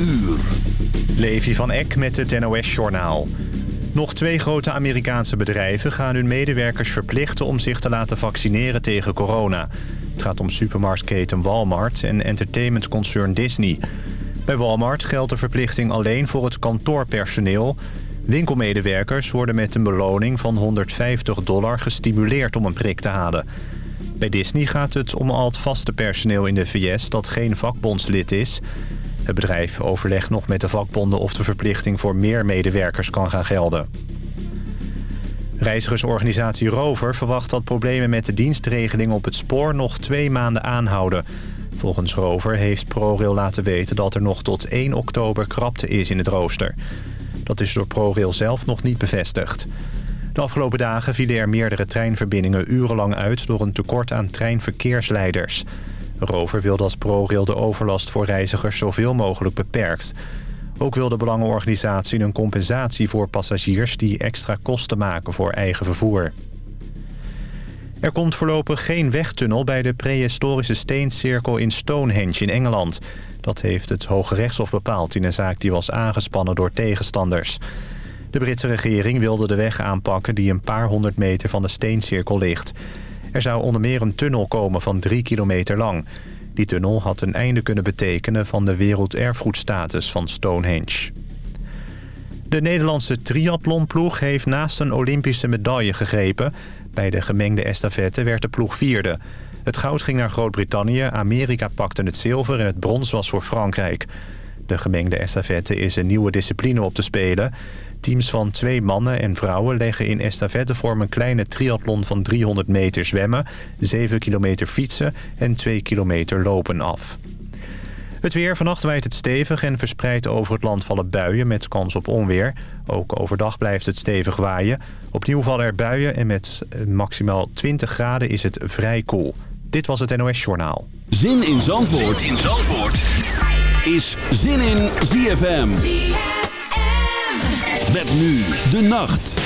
uur. Levi van Eck met het NOS-journaal. Nog twee grote Amerikaanse bedrijven gaan hun medewerkers verplichten... om zich te laten vaccineren tegen corona. Het gaat om supermarktketen Walmart en entertainmentconcern Disney. Bij Walmart geldt de verplichting alleen voor het kantoorpersoneel. Winkelmedewerkers worden met een beloning van 150 dollar gestimuleerd om een prik te halen. Bij Disney gaat het om al het vaste personeel in de VS dat geen vakbondslid is... Het bedrijf overlegt nog met de vakbonden of de verplichting voor meer medewerkers kan gaan gelden. Reizigersorganisatie Rover verwacht dat problemen met de dienstregeling op het spoor nog twee maanden aanhouden. Volgens Rover heeft ProRail laten weten dat er nog tot 1 oktober krapte is in het rooster. Dat is door ProRail zelf nog niet bevestigd. De afgelopen dagen vielen er meerdere treinverbindingen urenlang uit door een tekort aan treinverkeersleiders. Rover wil dat ProRail de overlast voor reizigers zoveel mogelijk beperkt. Ook wil de belangenorganisatie een compensatie voor passagiers... die extra kosten maken voor eigen vervoer. Er komt voorlopig geen wegtunnel bij de prehistorische steencirkel in Stonehenge in Engeland. Dat heeft het Hoge Rechtshof bepaald in een zaak die was aangespannen door tegenstanders. De Britse regering wilde de weg aanpakken die een paar honderd meter van de steencirkel ligt... Er zou onder meer een tunnel komen van drie kilometer lang. Die tunnel had een einde kunnen betekenen van de werelderfgoedstatus van Stonehenge. De Nederlandse triathlonploeg heeft naast een Olympische medaille gegrepen. Bij de gemengde estafette werd de ploeg vierde. Het goud ging naar Groot-Brittannië, Amerika pakte het zilver en het brons was voor Frankrijk. De gemengde estafette is een nieuwe discipline op te spelen. Teams van twee mannen en vrouwen leggen in estafettevorm een kleine triathlon van 300 meter zwemmen, 7 kilometer fietsen en 2 kilometer lopen af. Het weer. Vannacht waait het stevig en verspreid over het land vallen buien met kans op onweer. Ook overdag blijft het stevig waaien. Opnieuw vallen er buien en met maximaal 20 graden is het vrij koel. Dit was het NOS Journaal. Zin in Zandvoort, zin in Zandvoort. is Zin in ZFM. Met nu de nacht.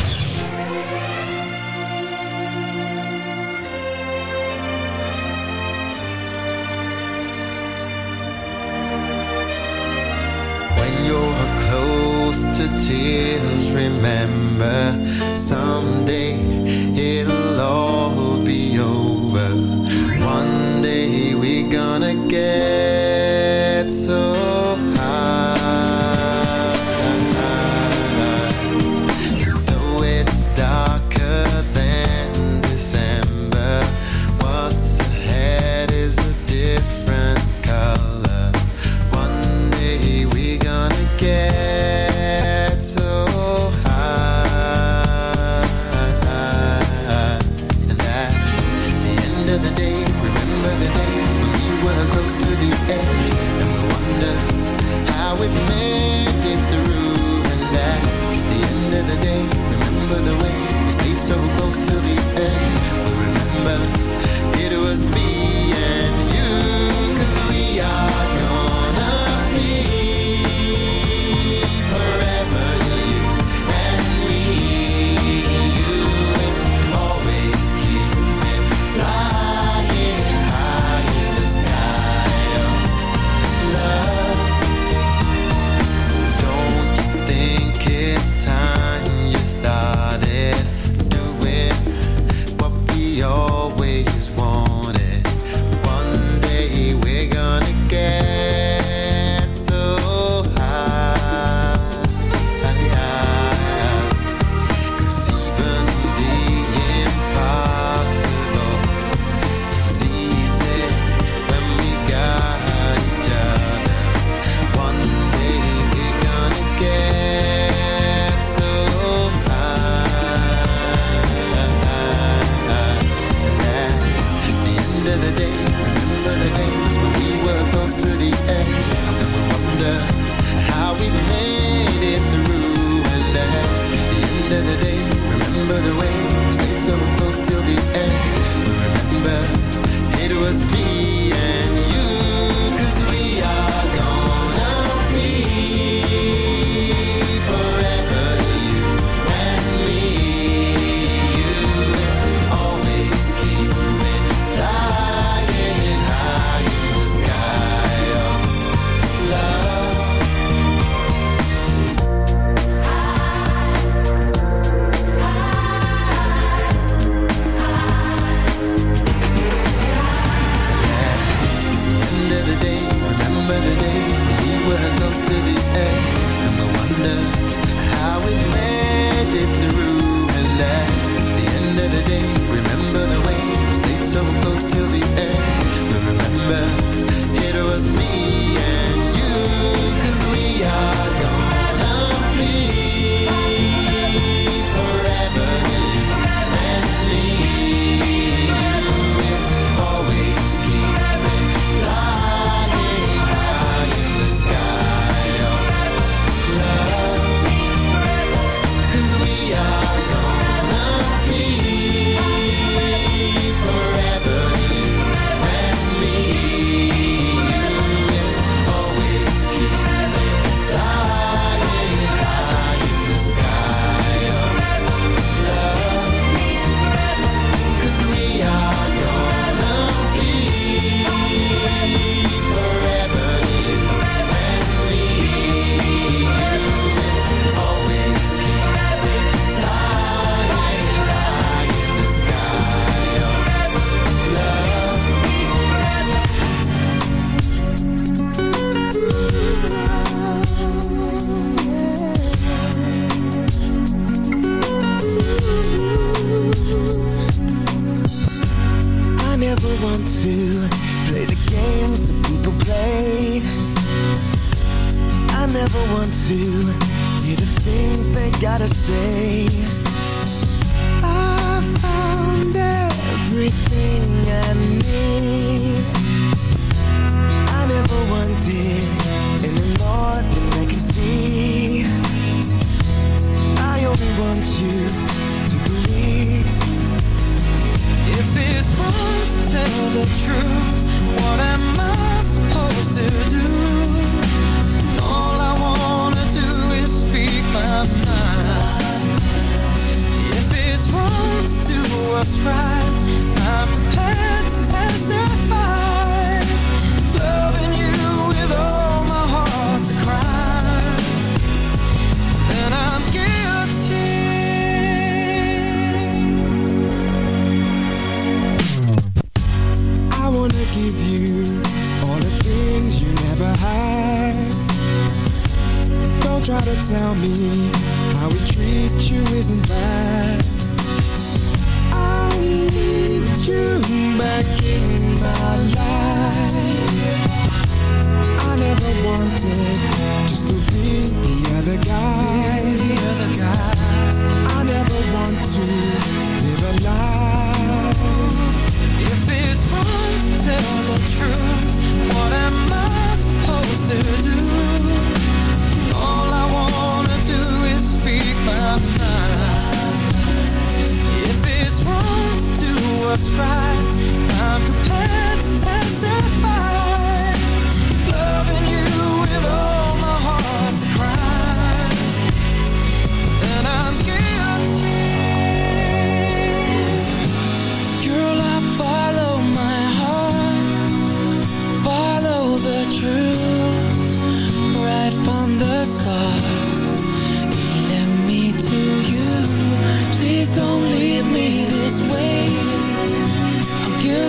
with me.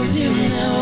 cause you never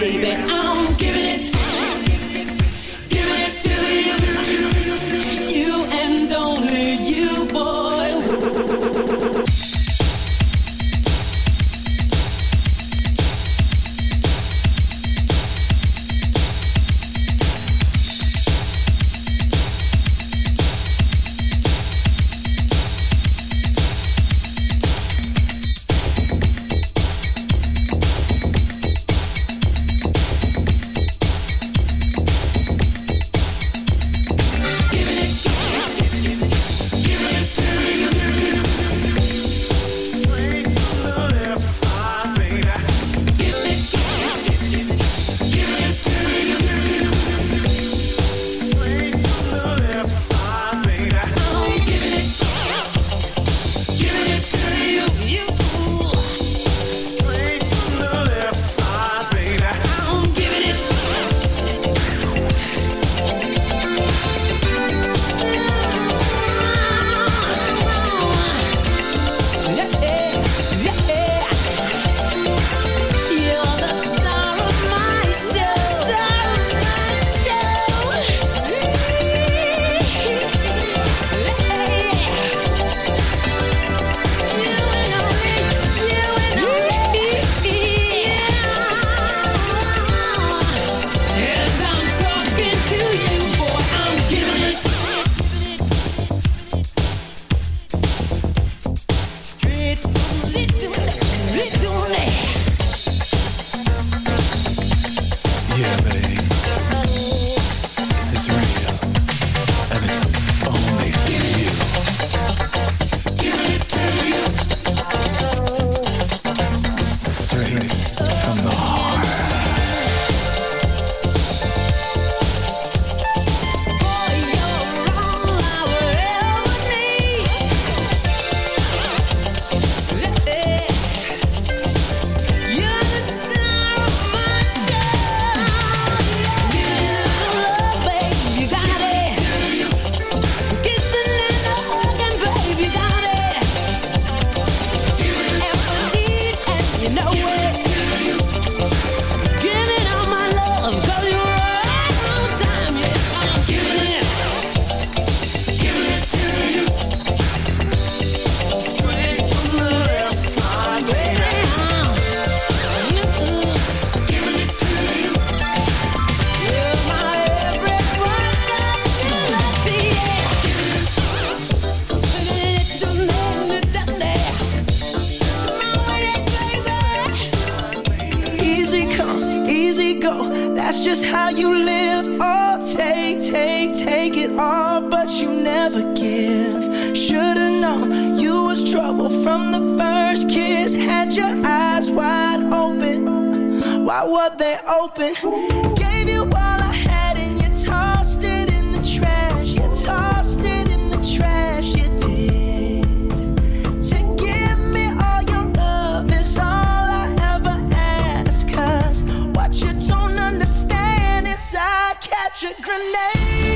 baby. I'm electric grenade.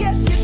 yes, yes,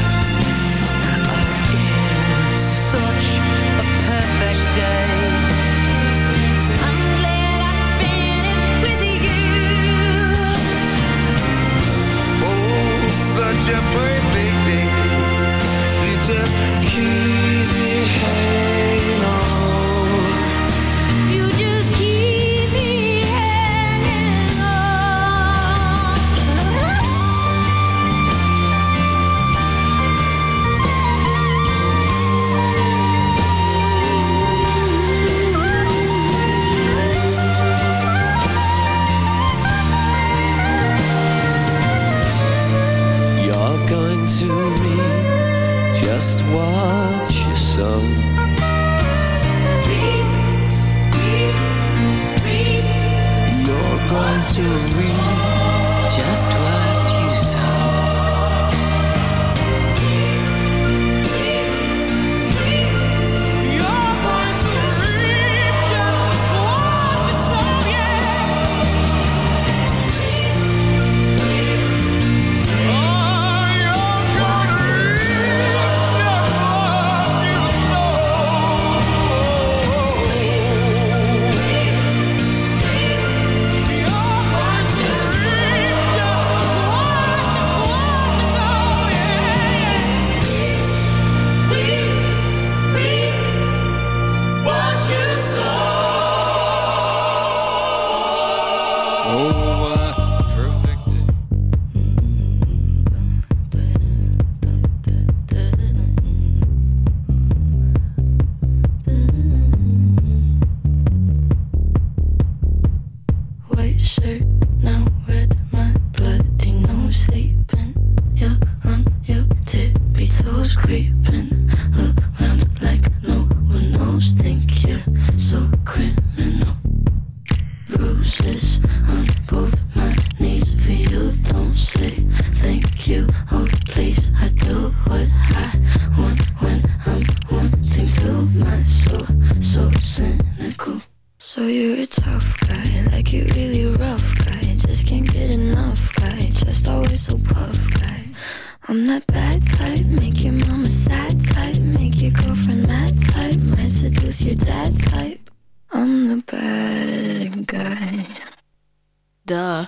It's your perfect day. You just keep me hanging. So you're a tough guy, like you really rough guy. Just can't get enough guy, just always so puff guy. I'm that bad type, make your mama sad type, make your girlfriend mad type, might seduce your dad type. I'm the bad guy. Duh.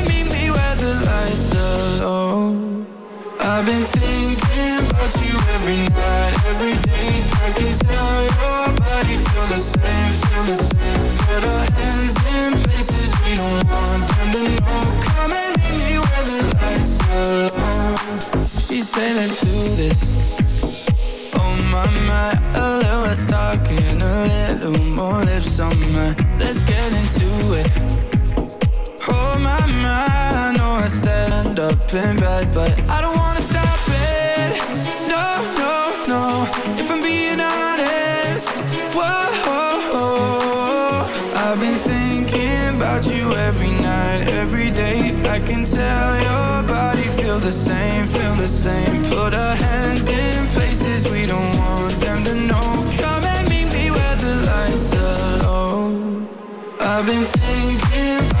are. I've been thinking about you every night, every day. I can tell your body feel the same, feel the same. Put our hands in places we don't want them to know. Come and meet me where the lights are low. She said, let's do this. Oh my my, a little less talking, a little more lips on my. Let's get into it. My my, I know I said end up in bed, but I don't wanna stop it. No no no, if I'm being honest. Whoa, I've been thinking about you every night, every day. I can tell your body feel the same, feel the same. Put our hands in places we don't want them to know. Come and meet me where the lights are low. I've been thinking